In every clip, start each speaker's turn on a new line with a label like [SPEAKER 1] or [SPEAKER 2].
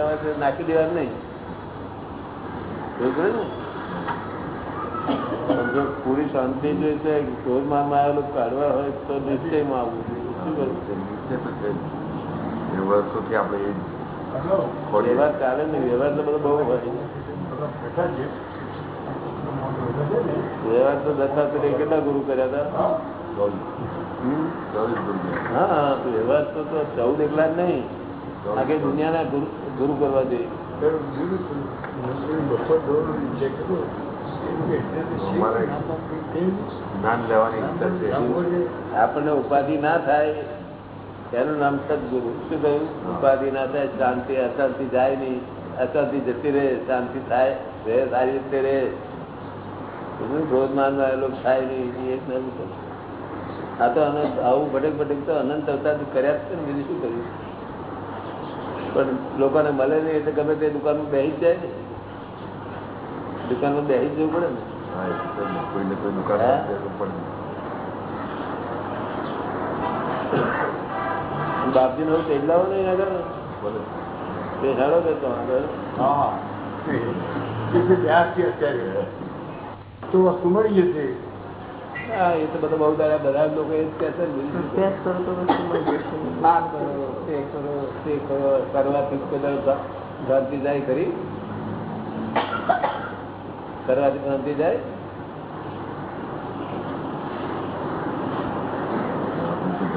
[SPEAKER 1] રવા નાખી દેવાનું નહીં. જો પૂરી શાંતિ જોઈએ છે ક્રોધમાં આવેલું કાઢવા હોય તો નિશ્ચયમાં આવવું જોઈએ. વ્યવહાર ચાલે ને વ્યવહાર તો બધો બહુ હોય. વ્યવહાર તો દત્તાત્રેય કેટલા ગુરુ કર્યા હતા? હા તો વ્યવહાર તો તો ચૌદ એકલા જ નહીં. આખી દુનિયાના ગુરુ ગુરુ કરવા જોઈએ. આપણને ઉપાધિ ના થાય એનું નામ સદગુરુ. શું કહ્યું ઉપાધિ ના થાય શાંતિ અશાંતિ જાય નહીં. અશાંતિ જતી રહે શાંતિ થાય રહે સારી રીતે રહે. એનું ક્રોધ માન લોકો થાય નહીં. એ એક નામ આ તો અનંત આવું ભટક ભટક તો અનંત અવતારથી કર્યા જ છે ને. બીજું શું કર્યું? પણ લોકોને મળે નહીં એટલે ગમે તે દુકાનમાં બેસી જાય ને દુકાનમાં બેસી જવું પડે ને
[SPEAKER 2] હા, છે ને. કોઈને કોઈ દુકાન
[SPEAKER 1] બાપજી નો તેડલાઓ નહીં આગળ
[SPEAKER 2] બોલે
[SPEAKER 1] બેસાડો કે તો અત્યારે
[SPEAKER 3] તો વસ્તુ મળી જશે
[SPEAKER 1] હા એ તો બધા બહુ દાડા બધા લોકો એ જ કહેશે ને
[SPEAKER 4] અભ્યાસ કરો તો વસ્તુ જશે.
[SPEAKER 1] આ કરો તે કરો તે કરો કરવાથી જાય કરી કરવાથી ભ્રાંતિ જાય.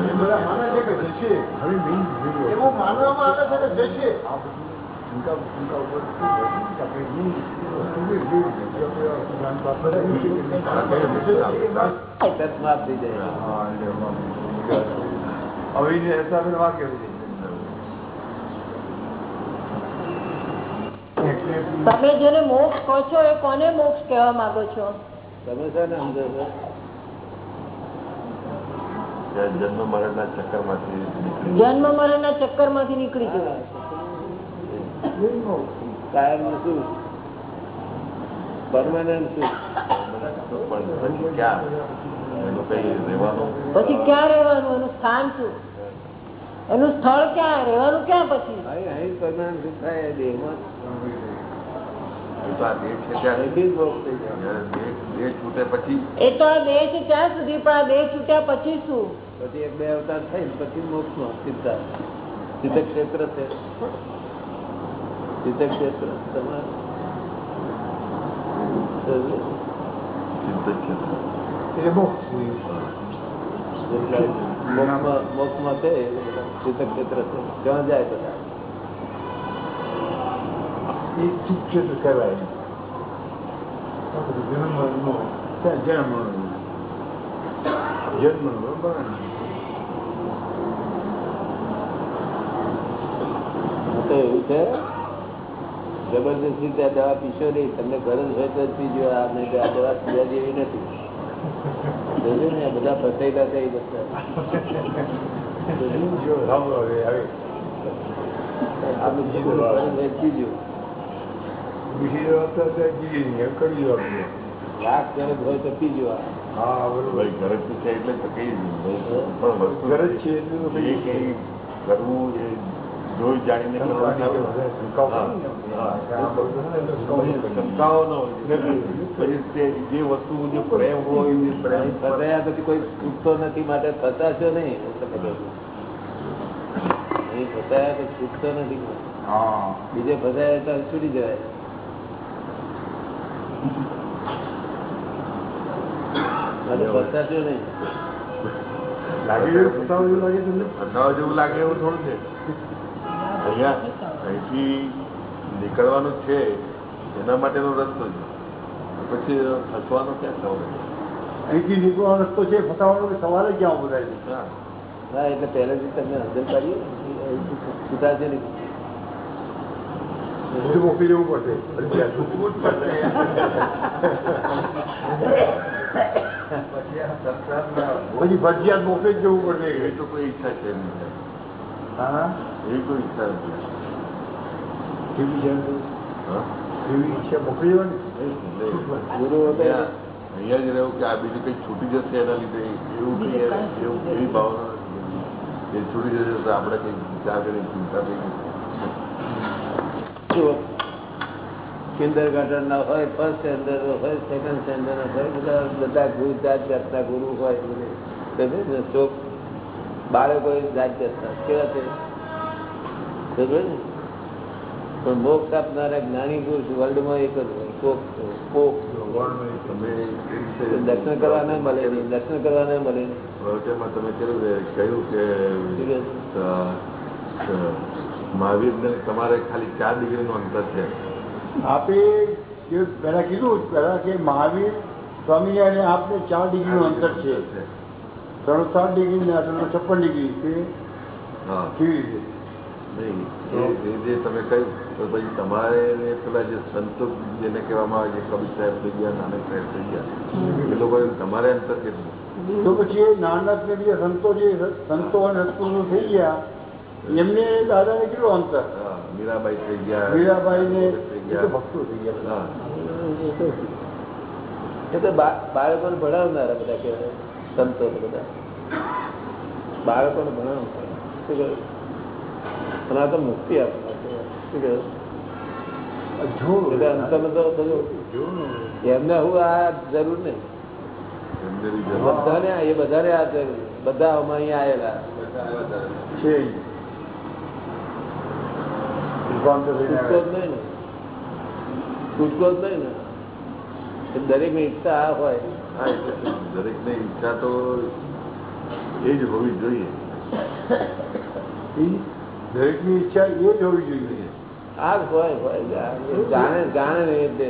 [SPEAKER 3] એ બધા માને છે કે જશે એવું માનવામાં આવે છે કે જશે
[SPEAKER 1] તત્માપ થઈ જાય
[SPEAKER 4] તમે જેને મોક્ષ કહો છો એ કોને મોક્ષ કહેવા માંગો છો?
[SPEAKER 1] તમે છે ને સમજો છો?
[SPEAKER 2] જન્મ મરણના ચક્કરમાંથી નીકળી
[SPEAKER 4] જન્મ મરણ ના ચક્કરમાંથી નીકળી જવું
[SPEAKER 1] કાયમ
[SPEAKER 2] પછી ક્યાં રહેવાનું?
[SPEAKER 4] એનું સ્થાન શું? એનું સ્થળ ક્યાં? રહેવાનું ક્યાં પછી?
[SPEAKER 2] તો આ દેહ છે
[SPEAKER 4] સુધી, પણ આ દેહ છૂટ્યા પછી શું?
[SPEAKER 1] પછી એક બે અવતાર થઈ પછી મોક્ષ નો સીધા સિદ્ધ ક્ષેત્ર છે. સિદ્ધ ક્ષેત્ર મોક્ષમાં છે સિદ્ધ ક્ષેત્ર છે ત્યાં જાય બધા
[SPEAKER 3] એ કહેવાય જન્મ જન્મ જન્મ
[SPEAKER 1] આ એવું છે જબરદસ્તી ત્યાં દવા પીશો નહીં. તમને ગરજ હોય તો જ પીજો. આ નહીં તો આ દવા પીવા જેવી નથી. બધા ફસાયેલા થઈ આપણે.
[SPEAKER 2] કઈ કરવું જોઈ જાણીને. શંકાઓ ન હોય પછી જે વસ્તુ જે પ્રેમ હોય પ્રેમ
[SPEAKER 1] થતા પછી કોઈ છૂટતો નથી માટે નહીં હું કહું છું. ફસાયા તો છૂટતો નથી. બીજે ફસાયા તો છૂટી જાય ફસાશો નહીં.
[SPEAKER 2] ફસાવા જેવું લાગે એવું થોડું છે. અહીંયા અહીંથી નીકળવાનું છે એના માટેનો રસ્તો છે. પછી ફસવાનો ક્યાં સવાલ
[SPEAKER 3] અહીંથી નીકળવાનો રસ્તો છે ફસાવાનો સવાલ જ ક્યાં બધા છે
[SPEAKER 2] હા.
[SPEAKER 1] એટલે પહેલેથી તમને હાજર કરીએ છૂટા છે નહીં.
[SPEAKER 3] મોકલી દેવું પડશે. ફરજિયાત. પછી ફરજિયાત મોકલી જ જવું પડશે.
[SPEAKER 2] એ તો કોઈ ઈચ્છા છે નહીં
[SPEAKER 3] હા
[SPEAKER 2] એવી કોઈ ઈચ્છા નથી
[SPEAKER 3] કેવી છે
[SPEAKER 2] હા
[SPEAKER 3] કેવી ઈચ્છા મોકલી દેવાની
[SPEAKER 2] એટલે
[SPEAKER 1] ગુરુ હતો
[SPEAKER 2] અહીંયા અહીંયા જ રહેવું કે આ બીજું કંઈક છૂટી જશે એના લીધે એવું કંઈ એવું એવી ભાવના નથી. એ છૂટી જશે તો આપણે કંઈક વિચાર કરી ચિંતા થઈ ગઈ
[SPEAKER 1] કિન્ડર ગાર્ડન ના હોય ફર્સ્ટ સ્ટેન્ડર્ડ હોય સેકન્ડ સ્ટેન્ડર્ડ હોય બધા બધા ગુરુ જાત જાતના ગુરુ હોય બધે. સમજે ને? ચોક બાળકો જાત કેવા છે? પણ મોક્ષ આપનારા જ્ઞાની પુરુષ વર્લ્ડમાં એક જ હોય. દર્શન કરવા ના મળે દર્શન કરવા ના મળે
[SPEAKER 2] તમે કહ્યું કે મહાવીર મહાવીરને તમારે ખાલી ચાર ડિગ્રી નું અંતર છે.
[SPEAKER 3] આપે જે પહેલા કીધું પહેલા કે મહાવીર સ્વામી અને આપને ચાર ડિગ્રી નું અંતર છે. ત્રણ સાત ડિગ્રી ને ત્રણ છપ્પન ડિગ્રી તે કેવી રીતે?
[SPEAKER 2] તમે કહ્યું તો પછી તમારે પેલા જે સંતો જેને કહેવામાં આવે છે કબીર સાહેબ થઈ ગયા નાનક સાહેબ થઈ ગયા એ લોકો તમારે અંતર કેટલું
[SPEAKER 3] તો પછી એ નાનક ને બીજા સંતો જે સંતો અને સત્પુરુષો થઈ ગયા એમને દાદાને કેટલું અંતર?
[SPEAKER 2] હા મીરાબાઈ થઈ ગયા
[SPEAKER 3] મીરાબાઈ ને
[SPEAKER 2] થઈ ગયા.
[SPEAKER 3] ભક્તો થઈ ગયા
[SPEAKER 2] હા.
[SPEAKER 1] એ તો બાળકોને ભણાવનારા બધા કહેવાય. સંતો બધા. બાળકોને ભણાવું શું કહ્યું? અને આ તો મુક્તિ આપનાર શું કહ્યું? એટલે અંતમાં તો બધું એમને હું આ જરૂર નહીં. બધાને એ બધાને આ જરૂર. બધા આમાં અહીંયા આવેલા
[SPEAKER 3] છે.
[SPEAKER 1] છૂટકો જ નહીં ને. છૂટકો જ નહીં ને. દરેકની ઈચ્છા આ હોય.
[SPEAKER 2] હા એટલે દરેકની ઈચ્છા તો એ જ હોવી જોઈએ.
[SPEAKER 3] દરેકની ઈચ્છા એ જ હોવી જોઈએ.
[SPEAKER 1] હોય હોય. જાણે જાણે નહીં એટલે.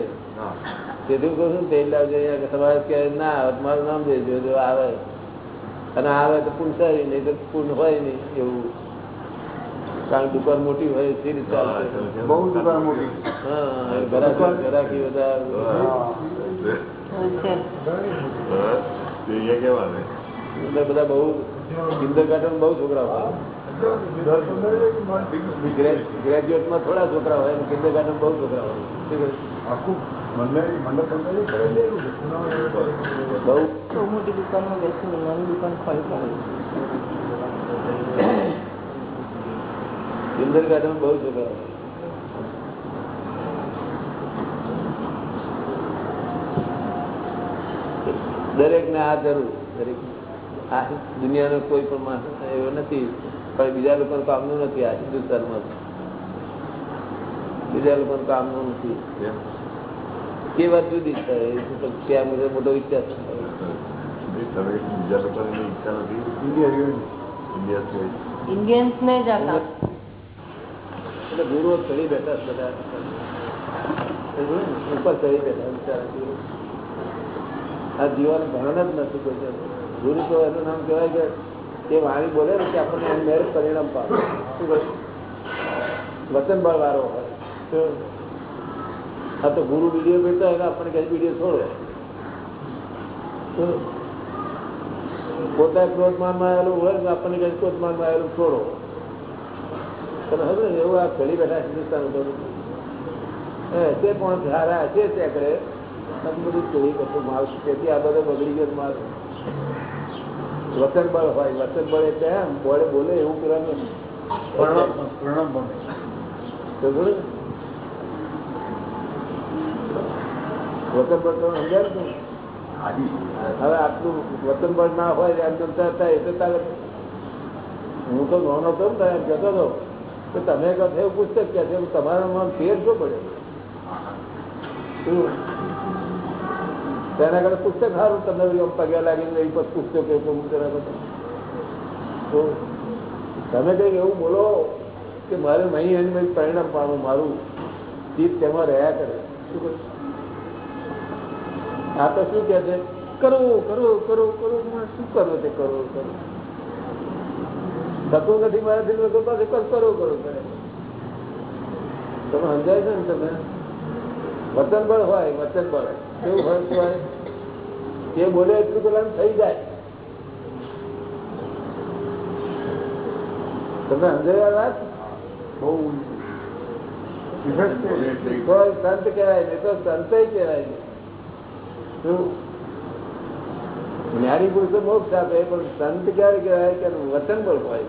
[SPEAKER 1] તેથી કહું છું તેલ લાવજો કે તમારે કે ના આવે નામ દેજો જો આવે. અને આવે તો પૂનસારી નહીં તો પૂર્ણ હોય નહીં એવું. કારણ દુકાન મોટી હોય સી રીતે ચાલશે
[SPEAKER 3] બહુ દુકાન મોટી.
[SPEAKER 1] હા બધા
[SPEAKER 2] તે
[SPEAKER 1] બધા બહુ કિન્ડર ગાર્ડન બહુ છોકરા હોય. ગ્રેજ્યુએટમાં થોડા છોકરા હોય અને કિન્ડર ગાર્ડન બહુ છોકરા હોય.
[SPEAKER 3] આખું
[SPEAKER 1] બહુ
[SPEAKER 4] મોટી દુકાનમાં બેસીને નાની દુકાન ખોલી પડે
[SPEAKER 1] કિન્ડર ગાર્ડન બહુ છોકરા દરેક ને આ જરૂર દરેક આ દુનિયાનો કોઈ પણ માણસ એવો નથી પણ બીજા લોકો કામનું નથી આ હિન્દુસ્તાનમાં. બીજા લોકો કામનું નથી. એ વાત જુદી છે એ તો ત્યાં મુજબ મોટો વિચાર છે.
[SPEAKER 2] લોકોની
[SPEAKER 4] ઇન્ડિયન્સ ને જ
[SPEAKER 1] એટલે ગુરુઓ ચડી બેઠા બધા? ઉપર ચડી બેઠા બિચારા આ જીવન ભણ જ નથી કોઈ ગુરુ તો એનું નામ કહેવાય કે તે વાણી બોલે ને કે આપણને મેરેજ પરિણામ પામે. શું કહ્યું વચન બળ વાળો હોય. આ તો ગુરુ વીડિયો બેઠા હોય આપણને કહે વીડિયો છોડો? પોતા ક્રોધમાનમાં આવેલું હોય આપણને ક્રોધમાનમાં આવેલું છોડો તમે હવે એવું આ ઘડી બેઠા હિન્દુસ્તાન ઉપર. તે પણ ધારા છે ત્યાં કરે બધું ચોરી કરતું માલ તેથી આ બધો બગડી ગયો માલ. વચન બળ હોય વચન બળ એટલે એમ બોલે બોલે એવું કરવાનું
[SPEAKER 3] પ્રણામ બને.
[SPEAKER 1] તો વચન બળ તમે? સમજાય હવે આટલું વચનબળ ના હોય એમ જમતા હતા એટલે તારે. હું તો નોનો હતો ને એમ કહેતો હતો. તમે કહો એવું પુસ્તક કે છે તમારામાં ફેર શું પડે? તેના કરતા પુસ્તક સારું તમને પગે લાગીને એ પછી પુસ્તક કે તો તમે કંઈક એવું બોલો કે મારે નહીં એની મેં પરિણામ પાડવું, મારું ચીજ તેમાં રહ્યા કરે. શું? આ તો શું કે છે? કરવું કરવું કરવું કરવું શું કરવું તે કરવું કરવું થતું નથી મારાથી લોકો પાસે કર કરો તમે સમજાય છે ને તમે? વચન બળ હોય વચન બળ. કેવું હોય હોય એ બોલે એટલું પેલા થઈ જાય. તમે સમજાય વાત?
[SPEAKER 3] બહુ છે.
[SPEAKER 1] તો સંત કહેવાય નહીં તો સંત કહેવાય શું? જ્ઞાની પુરુષો મોક્ષ આપે, પણ સંત ક્યારે કહેવાય કે વચન પર હોય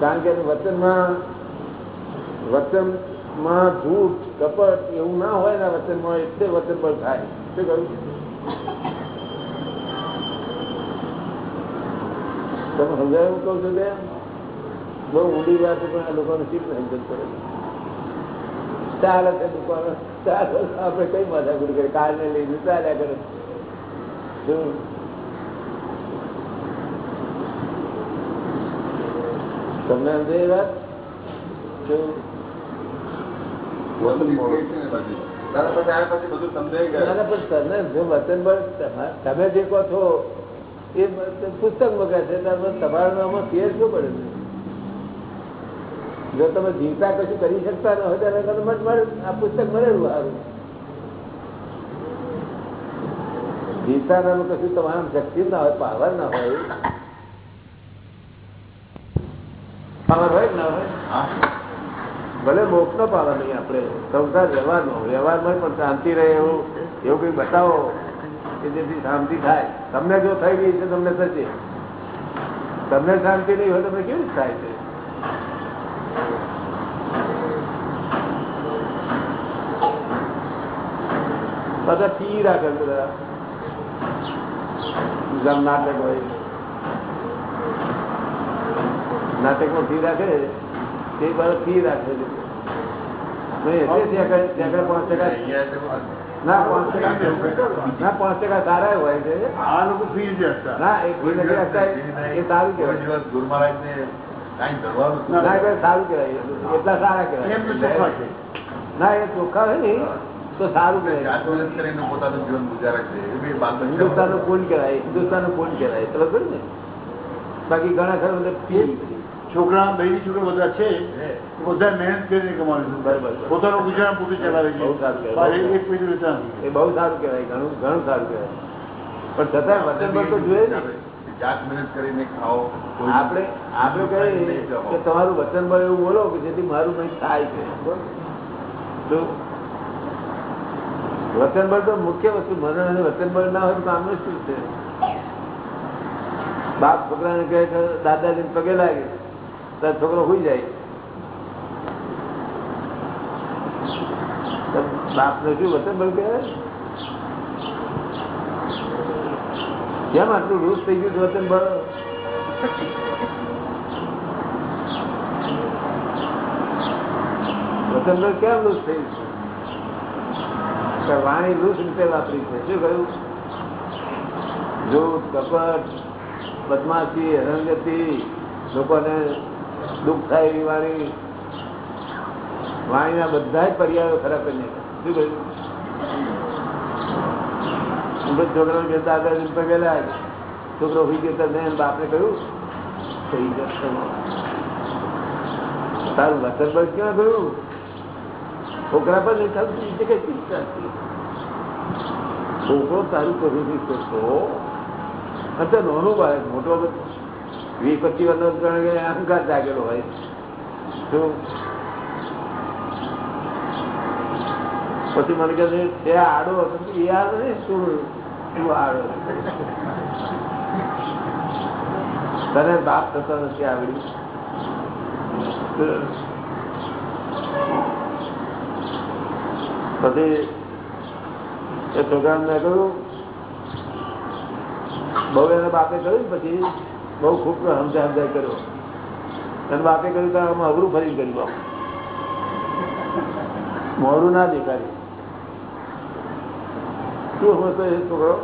[SPEAKER 1] કારણ કે વચનમાં વચનમાં જૂઠ, કપટ એવું ના હોય ને વચનમાં, એટલે વચન પર થાય. શું કહ્યું? તમે સમજાય એવું કહું છું કે? બહુ ઊંડી વાત પણ આ લોકોને શીખ સમજણ પડે? ચાલે છે દુકાનો, ચાલો આપણે કઈ માથાકૂટ કરીએ? કારને લઈને ચાલ્યા કરે? તમને એ વાત? તમે જો કહો છો એ પુસ્તક મગા છે તમે તમારા આમાં ફેર શું પડે છે? જો તમે જીવતા કશું કરી શકતા ન હોય ત્યારે મત મળે આ પુસ્તક મળેલું સારું. જીવતા કશું તમારા શક્તિ ના હોય, પાવર ના હોય. પાવર હોય ના હોય? ભલે મોક્ષ નો પાવર નહીં આપણે. સંસાર વ્યવહારનો વ્યવહારમાં પણ શાંતિ રહે એવું. એવું કઈ બતાવો કે જેથી શાંતિ થાય. તમને જો થઈ ગઈ છે, તમને થશે. તમને શાંતિ નહીં હોય તમને કેવી થાય છે? બધા પી રાખે બધા. જેમ નાટક હોય. નાટકમાં ફી રાખે? તે બધા ફી રાખે. છે ના પાંચ ટકા સારા હોય
[SPEAKER 3] આ લોકો ફી જ
[SPEAKER 1] ના એ ફી નથી રાખતા એ સારું કહેવાય.
[SPEAKER 2] ગુરુ ને
[SPEAKER 1] સારું કહેવાય. એટલા સારા કહેવાય. ના એ ચોખ્ખા હોય. ને તો સારું કહેવાય.
[SPEAKER 2] પોતાનું જીવન ગુજારે છે
[SPEAKER 1] હિન્દુસ્તાનનું કોણ કહેવાય હિન્દુસ્તાનનું કોણ કહેવાય ખરું ને બાકી ઘણા ખરા બધા
[SPEAKER 3] છોકરા બહેરી છોકરા બધા છે બધા મહેનત કરીને કમાવે
[SPEAKER 1] બરાબર.
[SPEAKER 3] પોતાનું ગુજરાન પોતે ચલાવે છે.
[SPEAKER 1] બહુ સારું કહેવાય.
[SPEAKER 3] એક લેતા
[SPEAKER 1] એ બહુ સારું કહેવાય ઘણું ઘણું સારું કહેવાય. પણ છતાં પર તો જોઈએ ને.
[SPEAKER 2] જાત મહેનત કરીને ખાઓ
[SPEAKER 1] આપણે આપણે કહીએ કે તમારું વચન બળ એવું બોલો કે જેથી મારું કંઈક થાય છે. તો વચન બળ તો મુખ્ય વસ્તુ મરણ વચન બળ ના હોય તો કામનું શું છે? બાપ છોકરાને કહે કે દાદાજી પગે લાગે. ત્યારે છોકરો હોઈ જાય. બાપ ને શું વચન બળ કહેવાય? કેમ આટલું રૂસ થઈ ગયું વચન બળ વચન બળ કેમ થઈ કે વાણી રૂસ રીતે વાપરી છે શું કહ્યું? જો કપટ, બદમાશી હરંગતિ લોકોને દુઃખ થાય એવી વાણી, વાણીના બધા જ પર્યાયો ખરાબ કરી. શું કહ્યું? છોકરો બાપને કહ્યું તારું વચન બળ ક્યાં ગયું છોકરા પર. છોકરો તારું કરી કરતો અત્યારે નાનું બાળક, મોટો વીસ પચીસ વર્ષ અહંકાર જાગેલો હોય. પછી મને કહે છે, "તે આડો હતો. એ આડો ને શું શું આડો તને બાપ થતો નથી આવડ્યું. પછી એ છોકરાને મેં કહ્યું બહુ એને બાપે કહ્યું પછી બહુ ખૂબ સમજાય સમજાય કર્યો. એને બાપે કહ્યું કે અમે અઘરું ફરી કર્યું આમ મોડું ના દેખાડ્યું શું હતો એ છોકરો?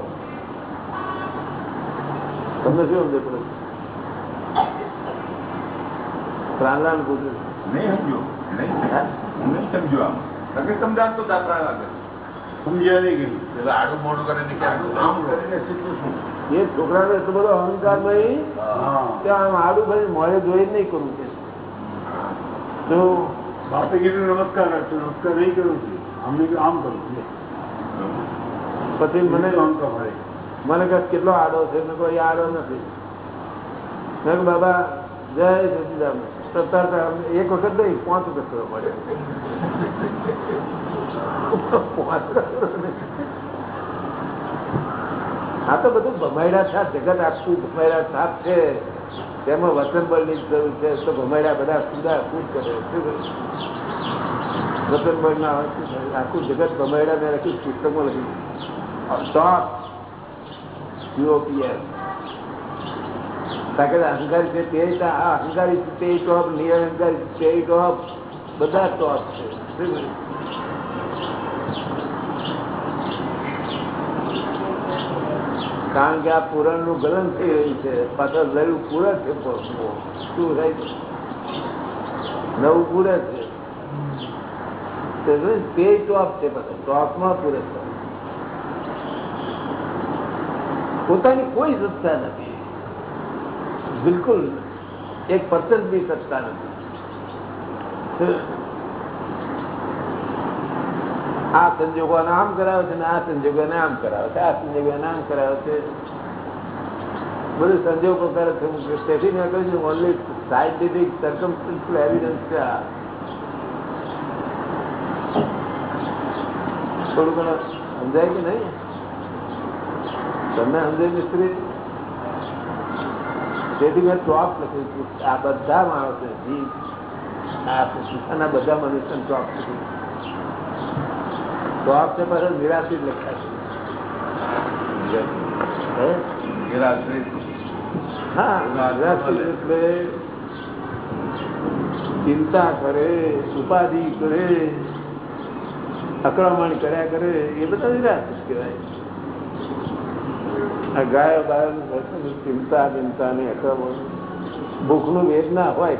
[SPEAKER 1] તમને શું સમજે પડે? પ્રાણલાલ પૂછ્યું
[SPEAKER 2] નહીં સમજો નહીં સમજો આમ. નકર સમજાત તો દાખલા લાગે.
[SPEAKER 3] સમજ્યા નહીં ગયું
[SPEAKER 2] એટલે આડું મોડું કરીને આમ કરીને શીખવું શું
[SPEAKER 1] એ છોકરાને એટલો બધો અહંકાર નહીં
[SPEAKER 3] હા.
[SPEAKER 1] આમ આડું ભાઈ મોડે જોઈ નહીં કરવું કે. તો
[SPEAKER 3] બાપે કીધું નમસ્કાર કરશો નમસ્કાર નહીં કરું છે. અમને આમ કરું છું.
[SPEAKER 1] પછી મને મને કહે કેટલો આડો છે? મેં કોઈ આડો નથી. મેં બાબા જય સચિદાન તરત એક વખત નહીં, પાંચ વખત કરવો પડે આ તો બધું ભમાયડા છાપ જગત આખું ભમાયડા છાપ છે? તેમાં વચન બળની જરૂર છે, તો ભમાયડા બધા સુધા કૂદ કરે. વચન કરે? ના હોય શું થાય? આખું જગત ભમાયડા મેં લખ્યું, પુસ્તકમાં લખ્યું. યુઓપીએસ કારણ કે અહંકારી છે તે તા- આ અહંકારી છે તે ટોપ નિરહંકારી છે તે ટોપ બધા ટોપ છે શું કહ્યું? કારણ કે આ પુરાણનું ગલન થઈ રહ્યું છે પાછળ નવું પૂરક છે પણ શું થાય છે? નવું પૂરક છે તે જોયું? તે ટોપ છે પાછળ ટોપમાં પૂરક છે પોતાની કોઈ સત્તા નથી બિલકુલ. એક પર્સન્ટ બી સત્તા નથી. આ સંજોગો આમ કરાવે છે આ સંજોગો આમ કરાવે છે, આ સંજોગો આમ કરાવે છે. બધું સંજોગો કરે છે, હું તેથી મેં કહ્યું છું ઓનલી સાયન્ટિફિક સર્કમસ્ટન્શિયલ એવિડન્સ છે આ. થોડું ઘણું સમજાય કે નહીં? તમને સમજાય મિસ્ત્રી? તેથી મેં ટોપ લખ્યું છું આ બધા માણસો જીવ આ બધા મનુષ્ય ટોપ લખ્યું ટોપ છે પાછળ નિરાશિત લખ્યા છે. હા? નિરાશિત એટલે ચિંતા કરે ઉપાધિ કરે અકળામણ કર્યા કરે એ બધા નિરાશિત કહેવાય. આ ગાયો બાયો ચિંતા ચિંતા ને ભૂખ ભૂખનું વેદના હોય.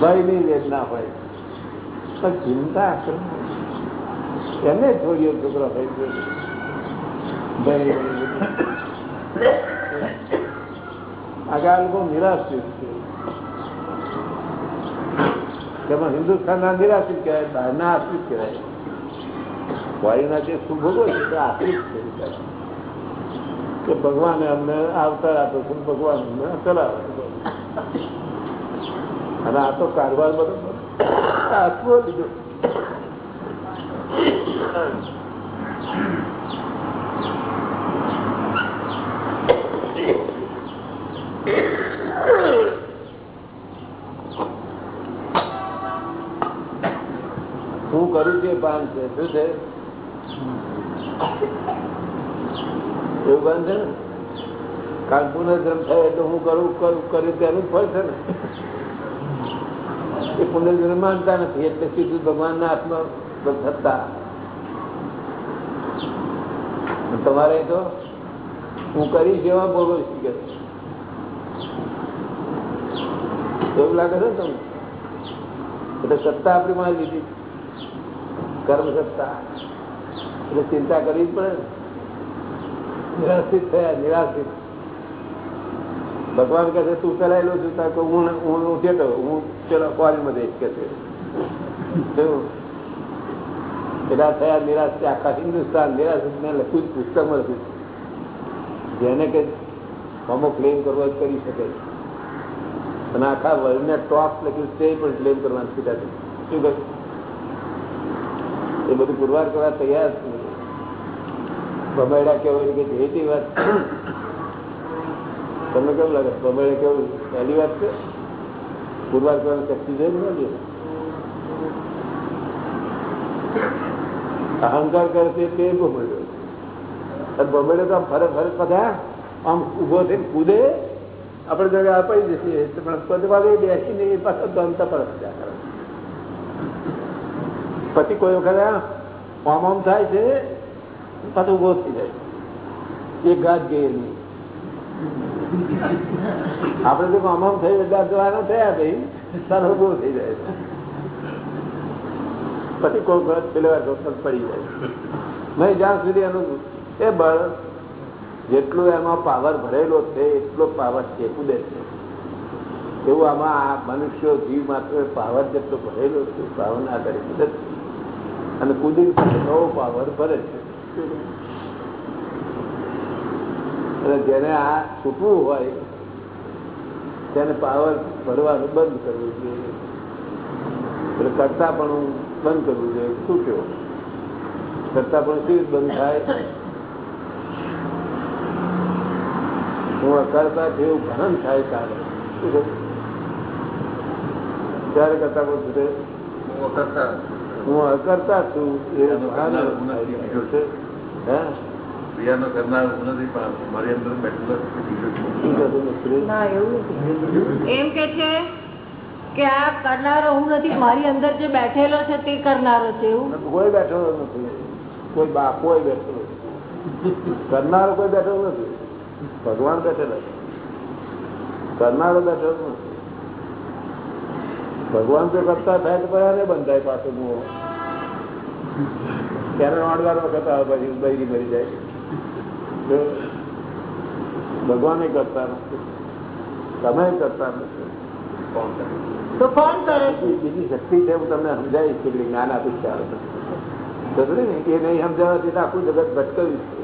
[SPEAKER 1] ભયની વેદના હોય. પણ ચિંતા એને છોડ્યો છોકરો છે ભય આગળ લોકો નિરાશિત છે. તેમાં હિન્દુસ્તાનના નિરાશિત કહેવાય, બહારના આશ્રિત કહેવાય. વાયુના જે સુભોગો છે, તે આશ્રિત છે કે ભગવાને અમને આવતા આપે છે ભગવાન અમને ચલાવે અને આ તો કારવાર બરોબર આત્મો લીધો હું કરું એ ભાન છે? શું છે? એવું બંધ છે ને? કારણ પુનર્જન્મ થાય એટલે હું કરું કરું, કર્યું તેનું ફળ છે ને? એ પુનર્જન્મ માનતા નથી, એટલે સીધું ભગવાનના હાથમાં અને તમારે તો હું કરીશ એવા ભોગવીશ કે એવું લાગે છે તમને? એટલે સત્તા આપણી માં લીધી. કર્મ સત્તા. એટલે ચિંતા કરવી પડે નિરાશિત થયા, નિરાશિત. ભગવાન કહે છે, તું ચલાયેલો છું તાર હું હું ઉઠ્યો હું ચલો કોલેજમાં જઈશ કે છે. પેલા થયા નિરાશ આખા હિન્દુસ્તાન નિરાશિત ને લખ્યું જ પુસ્તકમાં લખ્યું જેને કે અમો ક્લેમ કરવો જ કરી શકે અને આખા વર્લ્ડને ટોપ લખ્યું તે પણ ક્લેમ કરવાનું સીધા શું કહ્યું એ બધું પુરવાર કરવા તૈયાર છે બમેડા કેવું કે જેથી વાત તમને કેવું લાગે? બમેડા કેવું? પહેલી વાત છે? પુરવાર કરવાની શક્તિ છે અહંકાર કરે છે તે બમેડો અને બમેડો તો આમ ફરે ફરે બધા આમ ઊભો થઈને કૂદે. આપણે જગ્યા અપાઈ જશે પણ પદવાગે બેસીને એ પાછો દમતા પર પછી કોઈ વખત આમ આમ થાય છે પાછો ઊભો થઈ જાય. એક ગાજ ગઈ આપડે તો આમ થઈ એટલે જવાના થયા ભાઈ. તારો ઊભો થઈ જાય. પછી કોઈ વખત પેલી વાર વખત પડી જાય. નહીં, જ્યાં સુધી એનું એ બળ જેટલું એમાં પાવર ભરેલો છે, એટલો પાવર છે કુદે છે. એવું આમાં આ મનુષ્યો જીવ માત્ર પાવર જેટલો ભરેલો છે પાવરના આધારે કુદે અને કુદી નવો પાવર ભરે છે. જેને આ છૂટવું હોય, તેને પાવર ભરવાનું બંધ કરવું જોઈએ. કરતા પણ બંધ કરવું જોઈએ. છૂટ્યો કરતા પણ કેવી બંધ થાય? હું અકળતા જેવું ભરણ થાય ત્યારે થયું? કરતા પણ છૂટે
[SPEAKER 2] હું કરતા
[SPEAKER 1] હું અકર્તા છું એ ભાન
[SPEAKER 2] કરનાર હું નથી, બીજો છે.
[SPEAKER 1] હે
[SPEAKER 2] ક્રિયાનો કરનાર હું નથી પણ મારી અંદર બેઠેલો બીજો છું.
[SPEAKER 1] શું કહેતું નથી?
[SPEAKER 4] ના એવું નથી એમ કે છે કે આ કરનારો હું નથી મારી અંદર જે બેઠેલો છે તે કરનારો છે એવું
[SPEAKER 1] કોઈ બેઠેલો નથી કોઈ બા કોઈ બેઠેલો કરનારો કોઈ બેઠેલો નથી ભગવાન બેઠેલા છે. કરનારો બેઠેલો નથી ભગવાન તો કરતા થાય તો એને બંધાય પાછું મુઓ ત્યારે અડવાર વખત આવે પછી બૈરી મરી જાય. જો ભગવાન કરતા નથી. તમે કરતા નથી?
[SPEAKER 4] તો કોણ કરે?
[SPEAKER 1] બીજી શક્તિ છે હું તમને સમજાવીશ કે જ્ઞાન આપીશ ચાલો ને? એ નહીં સમજાવવાથી આખું જગત ભટકાવ્યું છે.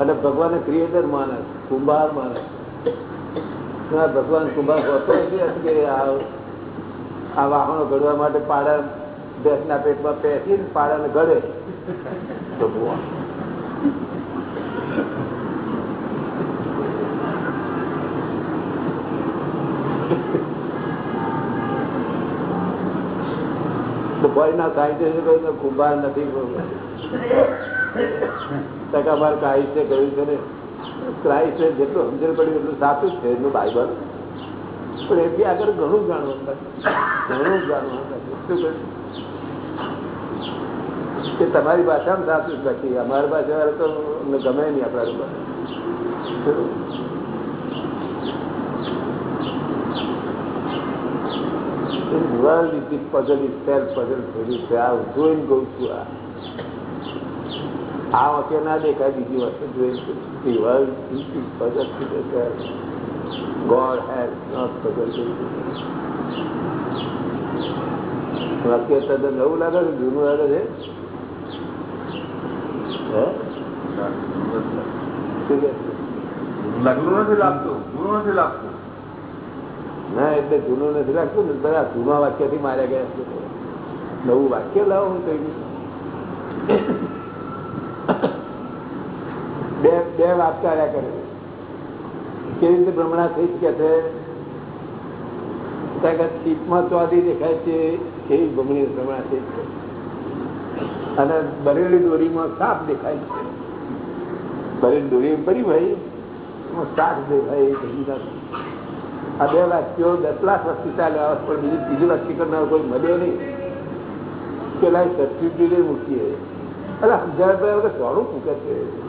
[SPEAKER 1] અને ભગવાને ક્રિએટર માનસ કુંભાર માનસ ભગવાન કુંભાર હોતો નથી કે આ આ વાહનો ઘડવા માટે પાડા ભેંસના પેટમાં પેસી પાડાને ઘડે. તો ભાઈના ના કહ્યું કે કુંભાર નથી ટકાભાર ક્રાઇસ્ટે કહ્યું છે ને. ક્રાઇસ્ટે જેટલું સમજણ પડ્યું એટલું સાચું જ છે એનું બાઇબલ પણ એથી આગળ ઘણું જાણવું. ઘણું કહ્યું? કે તમારી ભાષામાં સાચું જ બાકી અમારી ભાષા તો ગમે નહીં આપણા છે. આ આ. વાક્ય ના દેખાય, બીજી વસ્તુ જોઈને the puzzle હેઝ it. વાક્ય તદ્દન નવું લાગે છે જૂનું લાગે છે? ના એટલે જૂનું નથી લાગતું ને બધા જૂના વાક્યથી માર્યા ગયા છે. નવું વાક્ય લાવો હું કહી બે બે વાત કર્યા કરે કેવી રીતે ભ્રમણા થઈ શકે છે? કે ચોધી દેખાય છે કેવી ભમણી ભ્રમણા થઈ છે. અને બરેલી દોરીમાં સાપ દેખાય છે. બરેલી દોરી પડી ભાઈ સાપ દેખાય. આ બે વાક્યો દસ લાખ વસ્તુ ચાલે પણ બીજું બીજું વાક્ય કરનાર કોઈ મળ્યો નહીં. પેલા સબસ્ટિટ્યુટે મૂકીએ. એટલે ભાઈ વગર સોનું મૂકે છે.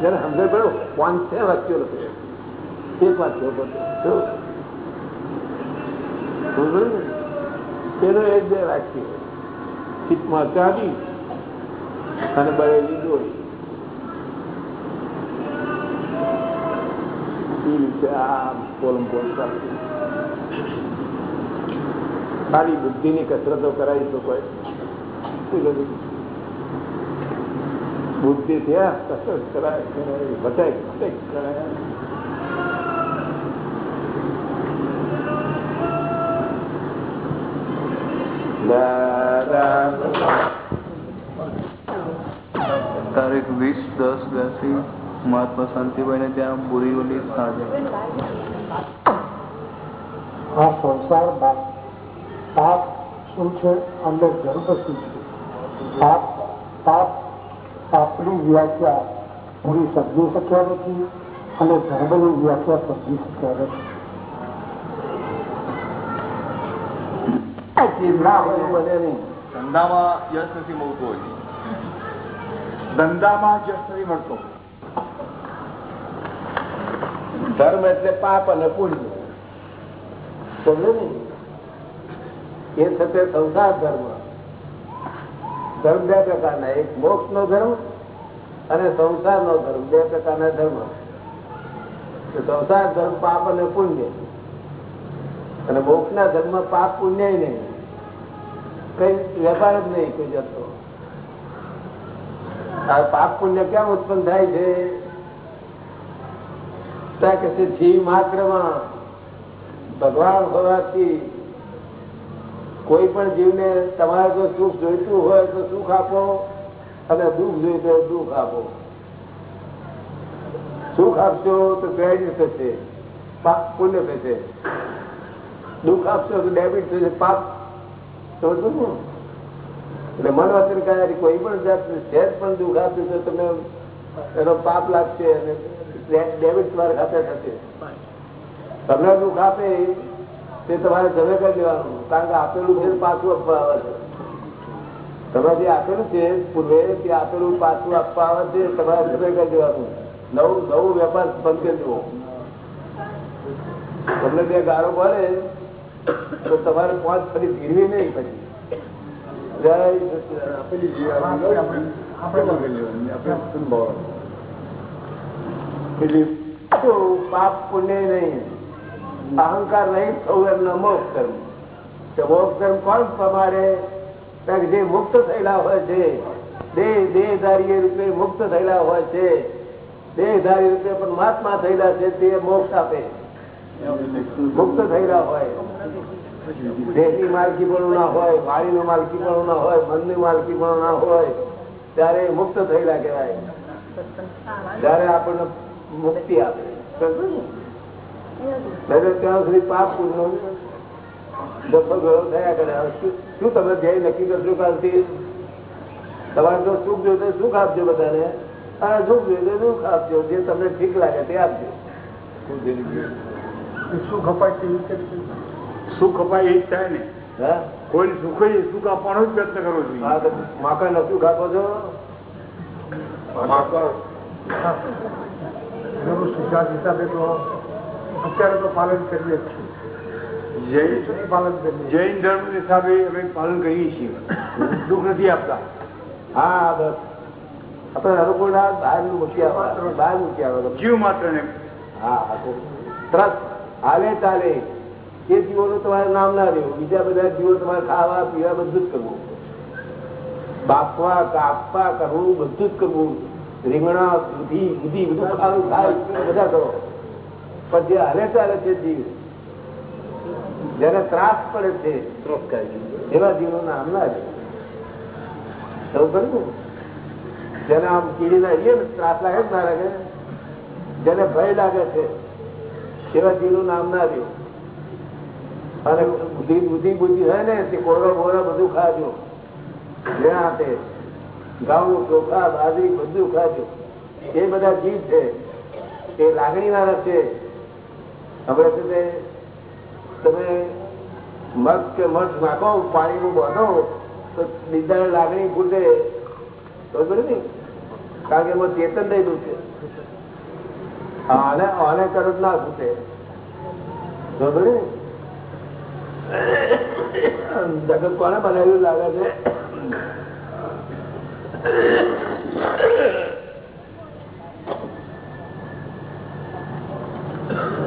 [SPEAKER 1] જયારે સમજાય પડે પાંચ છ વાક્યો લખે. એક ને? એક બે વાક્ય ચીપમાં ચાવી અને બળેલી દોરી. સારી બુદ્ધિ બુદ્ધિની કસરતો કરાવી શકો બુદ્ધિ થયા, કસરત કરાય કરાય ભટક ભટક કરાય.
[SPEAKER 5] તારીખ વીસ, દસ, બેસી, મહાત્મા શાંતિભાઈને ત્યાં બુરીઓની સાંજે.
[SPEAKER 6] આ સંસાર પાપ શું છે? અને ગર્ભ શું છે? પાપ પાપ પાપની વ્યાખ્યા પૂરી સમજી શક્યા નથી અને ધર્મની વ્યાખ્યા સમજી શક્યા નથી.
[SPEAKER 1] ધર્મ એટલે પાપ અને પુણ્ય. એ થશે સંસાર ધર્મ. ધર્મ બે પ્રકારના. એક મોક્ષ નો ધર્મ અને સંસાર નો ધર્મ. બે પ્રકારના ધર્મ. સંસાર ધર્મ પાપ અને પુણ્ય. અને મોક્ષ ના ધર્મ પાપ પુણ્ય નહીં. વેપાર જ નહીં કોઈ જતો. પાપ પુણ્ય કેમ ઉત્પન્ન થાય છે? જીવ માત્રમાં ભગવાન હોવાથી કોઈ પણ જીવને તમારે જો સુખ જોઈતું હોય તો સુખ આપો, અને દુઃખ જોઈતું હોય દુઃખ આપો. સુખ આપશો તો ક્રેડિટ થશે, પાપ પુણ્ય થશે. દુઃખ આપશો તો ડેબિટ થશે, પાપ એટલે મન વચન કાયાથી કોઈ પણ જાતનું સહેજ પણ દુઃખ તો તમે એનો પાપ લાગશે અને ડેબિટ તમારા ખાતે થશે. તમને દુઃખ આપે તે તમારે જમે કરી દેવાનું, કારણ કે આપેલું છે પાછું આપવા આવે છે. તમે જે આપેલું છે પૂર્વે તે આપેલું પાછું આપવા આવે છે, તમારે જમે કરી દેવાનું. નવું નવું વેપાર બંધ કરી દેવો. તમને જે ગાળો મળે તો તમારે પાંચ ફરી ધીરવી નહીં પછી. અહંકાર નહીં કોણ તમારે જે મુક્ત થયેલા હોય છે દેહ દેહધારી રૂપે મુક્ત થયેલા હોય છે દેહધારી રૂપે પણ મહાત્મા થયેલા છે તે મોક્ષ આપે મુક્ત થયેલા હોય. દેહની માલકી પણ ના હોય વાણીનું માલકી પણ ના હોય મનની માલકી પણ ના હોય, ત્યારે મુક્ત થયેલા કહેવાય. ત્યારે આપણને મુક્તિ આપે. ત્યાં સુધી પાપ કરે. શું- તમે ધ્યેય નક્કી કરશો કાલથી? તમારે તો સુખ જોઈતો સુખ આપજો બધાને. અને સુખ જોઈતો સુખ આપજો. જે તમને ઠીક લાગે તે આપજો.
[SPEAKER 3] સુખ અપાય તે રીતે
[SPEAKER 7] સુખ અપાય એ જ થાય ને.
[SPEAKER 1] હા?
[SPEAKER 7] કોઈ સુખ સુખ આપવાનો જ પ્રયત્ન કરવો જોઈએ.
[SPEAKER 1] માકડ નો સુખ આપો છો?
[SPEAKER 3] હિસાબે તો અત્યારે તો પાલન કરીએ છીએ.
[SPEAKER 7] જૈન
[SPEAKER 3] પાલન કરીએ
[SPEAKER 7] જૈન ધર્મ હિસાબે અમે પાલન કરીએ છીએ. દુઃખ નથી આપતા.
[SPEAKER 1] હા બસ. આપણે અનુકૂળ બહાર મૂકી આવે. બહાર મૂકી આવે.
[SPEAKER 7] જીવ માત્ર ને
[SPEAKER 1] હા હા તો. તરત હાલે ચાલે એ જીવોનું તમારે નામ ના રહ્યું બીજા બધા જીવો તમારે ખાવા, પીવા બધું જ કરવું. બાફવા, કાપવા, કરવું બધું જ કરવું. રીંગણા, દૂધી, બુધી બધું ખાવું, ખાય બધા કરો. પણ જે હાલે ચાલે છે જીવ, જેને ત્રાસ પડે છે, એવા જીવો નામ ના રહ્યું સૌ જેને આમ કીડી ને, ત્રાસ લાગે ના લાગે જેને ભય લાગે છે એવા જીવનું નામ ના રહ્યું અને બુદ્ધિ બુદ્ધિ બુદ્ધિ હોય ને, તે કોરો બોરો બધું ખાજો. જ્યાં આપે ઘઉં ચોખા, બાજરી બધું ખાજો. એ બધા જીવ છે. એ લાગણી વાળા છે. હવે તે તમે મગ કે મઠ નાખો પાણીનું બાંધો, તો બીજા લાગણી ફૂટે બરોબર ને? કારણ કે એમાં ચેતન રહેલું છે. આને આને કરો ના ને જગત કોને બનાવ્યું લાગે છે?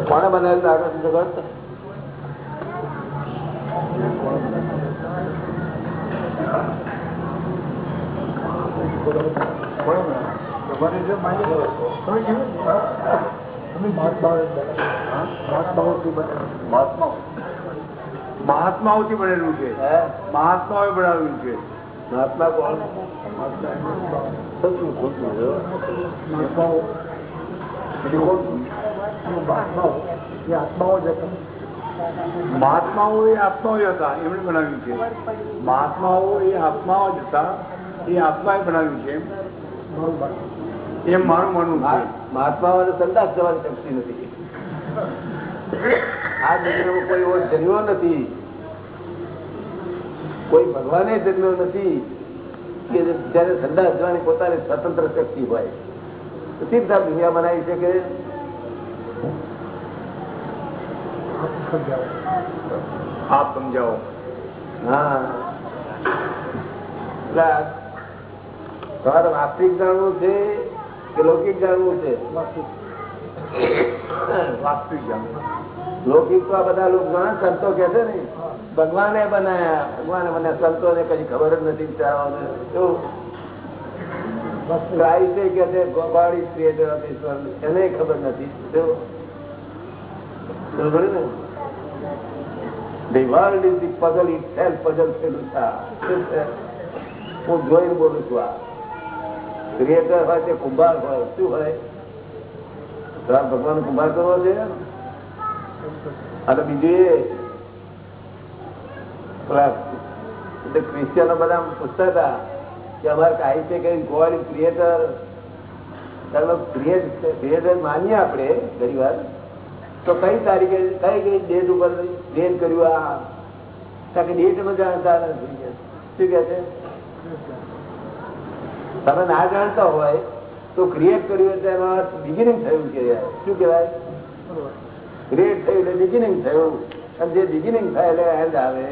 [SPEAKER 1] કોને બનાવેલું લાગે છે જગત?
[SPEAKER 3] મહાત્માઓ
[SPEAKER 7] મહાત્મા થી બનેલું છે.
[SPEAKER 1] હે?
[SPEAKER 7] મહાત્માઓએ બનાવ્યું છે.
[SPEAKER 1] મહાત્મા કોણ? ખોટું
[SPEAKER 3] મહાત્માઓ. મહાત્માઓ એ આત્માઓ જ હતા.
[SPEAKER 7] મહાત્માઓ એ આત્માઓ જ હતા. એમણે બનાવ્યું છે. મહાત્માઓ એ આત્માઓ જ હતા. એ આત્માએ બનાવ્યું છે
[SPEAKER 3] બરોબર.
[SPEAKER 7] એમ મારું માનવું
[SPEAKER 1] મહાત્મા સંદાસ જવાની શક્તિ નથી. આ દુનિયામાં કોઈ એવો જન્મ્યો નથી. કોઈ ભગવાને જન્મ્યો નથી કે જયારે સંદાસ જવાની પોતાની સ્વતંત્ર શક્તિ હોય. સીધા દુનિયા બનાવી શકે.
[SPEAKER 3] આપ સમજાવો.
[SPEAKER 1] હા. તમારે વાસ્તવિક જાણવું છે. કે લૌકિક જાણવું છે. લૌકિક તો આ બધા લોકો ઘણા સંતો કે છે ને ભગવાને બનાયા ભગવાને બનાયા સંતો ને કઈ ખબર જ નથી? ક્રાઇસ્ટે કે છે એને ખબર નથી. The world is the puzzle itself, puzzle થયેલું છે? હું જોઈને બોલું છું આ. ક્રિએટર હોય તે કુંભાર હોય, શું હોય? ભગવાન કુંભાર કરવો છે? અને બીજું એ ક્રિશ્ચિયનો બધા પૂછતા હતા કે અમારે કાંઈ છે કે ગોડ ક્રિએટર ક્રિએટર માનીએ આપણે, ઘણી વાર. તો કઈ તારીખે, કઈ કઈ ડેટ ઉપર ક્રિએટ કર્યું આ? કારણ કે ડેટમાં જાણતા નથી. શું કે છે? તમે ના જાણતા હોય તો ક્રિએટ કર્યું એટલે એમાં બિગિનિંગ થયું કે શું કહેવાય? ક્રિએટ થયું એટલે બિગિનિંગ થયું. અને જે બિગિનિંગ થાય એટલે એન્ડ આવે.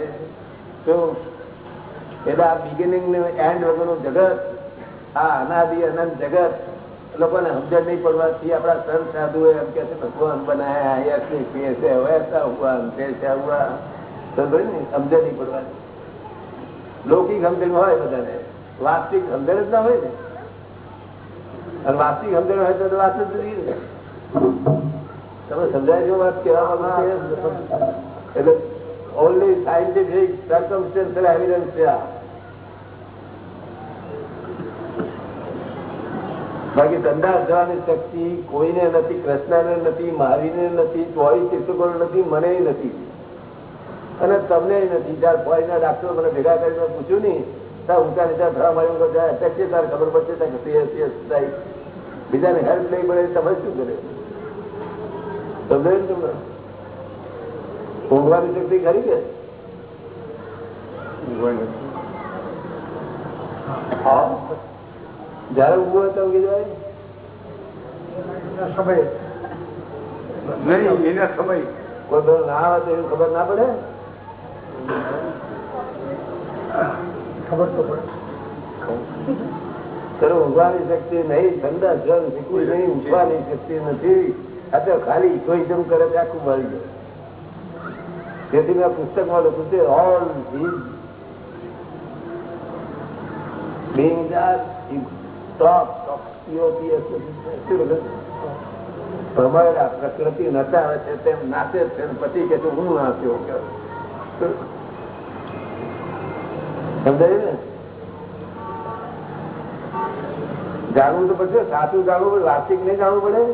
[SPEAKER 1] તો એટલે આ બિગિનિંગ ને એન્ડ વગરનું જગત, આ અનાદિ અનંત જગત, લોકોને સમજણ નહીં પડવાથી આપણા સંત સાધુ એમ કે છે, ભગવાન બનાયા છે ભગવાન હુઆ છે હુઆ સમજણ નહીં પડવાની લૌકિક સમજણ હોય બધાને. વાસ્તવિક અંદર જ ના હોય ને? અને વાસ્તવિક અંદર હોય તો વાત જ નથી તમે સમજાય વાત કહેવા એટલે ઓનલી સાયન્ટિફિક સર્કમસ્ટન્શિયલ એવિડન્સ છે આ. બાકી ધંધા જવાની શક્તિ કોઈને નથી, કૃષ્ણને નથી મારીને નથી ચોવીસ શિક્ષકો નથી મને નથી. અને તમને નથી. જયારે ફોરીના ડાક્ટરો મને ભેગા કરીને પૂછ્યું નહીં ઊંચા નીચા થવા મળ્યું કે અટક તારે ખબર પડશે? કે થાય. બીજાને હેલ્પ નહીં પડે તમે શું કરે? સમજાય ને તમને? ઊંઘવાની શક્તિ ખરી છે હા? જયારે ઊંઘો હોય તો ઊંઘી જાય
[SPEAKER 7] સમય. નહીં એના સમય.
[SPEAKER 1] કોઈ ના હોય તો એવું ખબર ના પડે?
[SPEAKER 6] ખબર તો પડે.
[SPEAKER 1] ચલો ઊંઘવાની શક્તિ નહીં ઠંડા જળ શીખવું નહીં ઊંઘવાની શક્તિ નથી. આ તો ખાલી કોઈ જેમ કરે તે આખું મળી જાય તેથી મેં પુસ્તકમાં લખ્યું છે all beings are top, COPS, પ્રમાણે પ્રકૃતિ નતા છે તેમ નાચે છે પછી કે છે હું નાચ્યો કે સમજાયું ને? જાણવું તો પડશે સાચું જાણવું પડે વાસ્તવિક નહીં જાણવું પડે?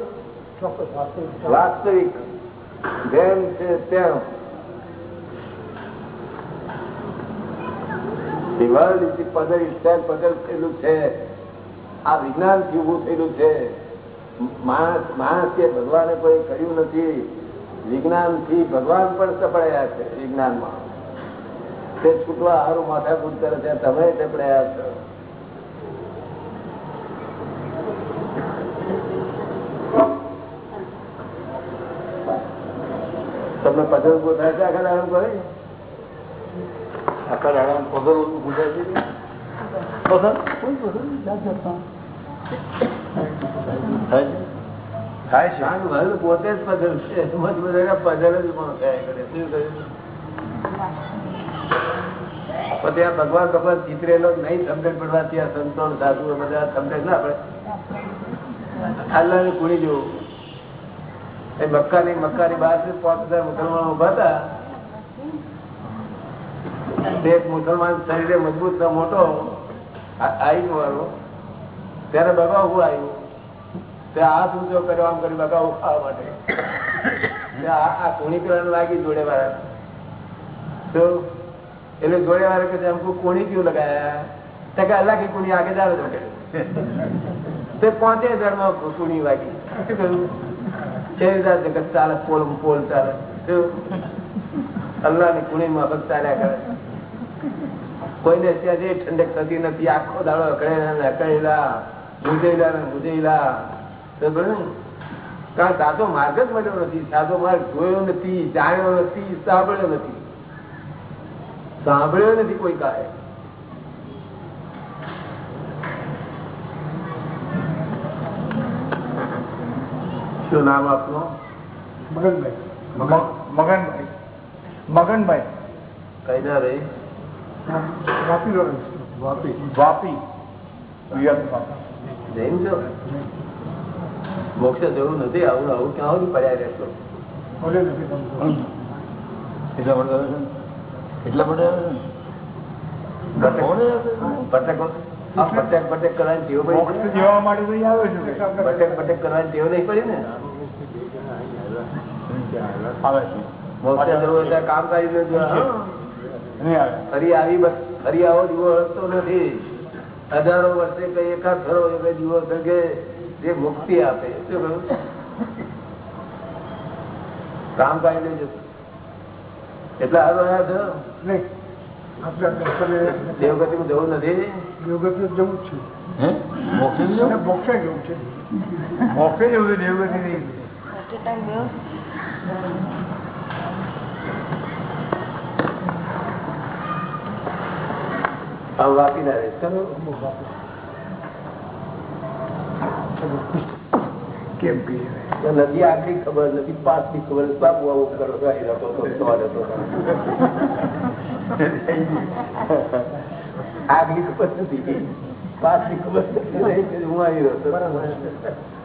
[SPEAKER 6] ચોક્કસ વાસ્તવિક
[SPEAKER 1] જેમ છે તેમ. Puzzle itself, puzzle થયેલું છે. આ વિજ્ઞાનથી ઉભું થયેલું છે. માણસ માણસ કે ભગવાને કોઈ કર્યું નથી. વિજ્ઞાનથી ભગવાન પણ સપડાયા છે વિજ્ઞાનમાં. તે છૂટવા હારું માથાકૂટ કરે છે તમે સપડાયા છો તમને પઝલ ઊભો થાય છે આખા દાડો કરે આખા દાડા પઝલ ઉભું થાય છે થાય છે? કારણ કે મારું પોતે જ પઝલ છે. એમાં જ બધાના પઝલ જ ઊભો થયા કરે. શું કહ્યું? પછી આ ભગવાન ભગવાન ચિતરેલો નહીં સમજણ પડવાથી આ સંતો સાધુ બધા સમજણ ના પડે. આલ્લાની કુણી જવું. એ મક્કાની મક્કાની બહારથી પાંચ હજાર મુસલમાનો ઊભા હતા. એક મુસલમાન શરીરે મજબૂત ન મોટો. આવી વાળો. ત્યારે બગાવું આવ્યું ત્યાં હાથ ઊંચો કર્યો આમ કરી બગાવું ખાવા માટે. આ આ કુણી પીવાનું લાગી જોડે મારા તો એટલે જોડે વાળો કોણી ક્યુ લગાયા? તો કે, અલ્લાહ કી કુણી આગે જાવે તો કે. તે પોતે ધર્મ કુણી વાગી. શું જગત ચાલે, પોલ પોલ ચાલે. અલ્લાહની કુણી માં ભક્ત ચાલ્યા કરે. કોઈને ત્યાં ઠંડક થતી નથી, આખો દાડો અકળેલા ને અકળેલા, બુજેલા ને બુજેલા. કારણ સાધો માર્ગ જ મળ્યો નથી સાધો માર્ગ જોયો નથી, જાણ્યો નથી, સાંભળ્યો નથી. સાંભળ્યો નથી કોઈ કાય શું નામ આપનું?
[SPEAKER 7] મગનભાઈ. મગનભાઈ. મગનભાઈ.
[SPEAKER 1] કઈ ના રહી.
[SPEAKER 6] વાપી વાપી.
[SPEAKER 7] વાપી.
[SPEAKER 1] જૈન છો? મોક્ષ જવું નથી આવું આવું ક્યાં સુધી પડ્યા રહેશો?
[SPEAKER 2] એટલા માટે? એટલા માટે
[SPEAKER 7] કે
[SPEAKER 1] કામ કરી
[SPEAKER 3] આવે.
[SPEAKER 1] ફરી આવી દીવો નથી. હજારો વર્ષે કઈ એકાદ ફરો એ કઈ દીવો થકે જે મુક્તિ આપે. શું કહ્યું? કામ કાઢી લેજો. એટલે હારો આવ્યા છો.
[SPEAKER 6] નહીં.
[SPEAKER 1] દેવગતિ જવું નથી
[SPEAKER 6] યોગથી જવું છે. મોક્ષે જવું? છે.
[SPEAKER 3] મોક્ષે જવું છે દેવગતિ નહીં.
[SPEAKER 1] વાપી ના રહે. ચલો.
[SPEAKER 6] કેમ
[SPEAKER 1] નથી આગલી ખબર નથી પાછલી ખબર બાપુ આવો કરો. આગલી ખબર નથી પાછલી ખબર નથી હું આવી રહ્યો હતો.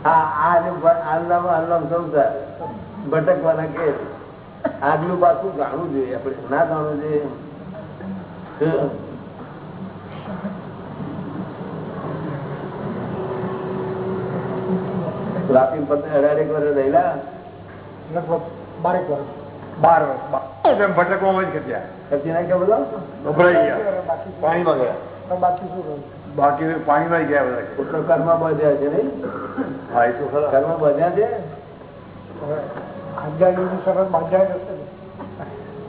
[SPEAKER 1] આ આ જે બ- આલ્લામાં આલ્લામ સંસાર ભટકવાના કે. આગલું પાછું જાણવું જોઈએ, આપણે ના જાણવું જોઈએ. વાપી પતે અઢારેક વર્ષ રહેલા?
[SPEAKER 6] લગભગ બારેક વર્ષ.
[SPEAKER 3] બાર વર્ષ ભટકવામાં જ કર્યા
[SPEAKER 1] પછી ના કે
[SPEAKER 3] ગભરાઈ ગયા.
[SPEAKER 6] બાકી
[SPEAKER 3] પાણીમાં ગયા.
[SPEAKER 6] તો બાકી શું
[SPEAKER 3] બાકી પાણીમાં ગયા બધા.
[SPEAKER 1] પુત્ર કર્મ બધ્યા છે નહીં?
[SPEAKER 3] હા એ તો ખરા.
[SPEAKER 1] કર્મ બધ્યા છે?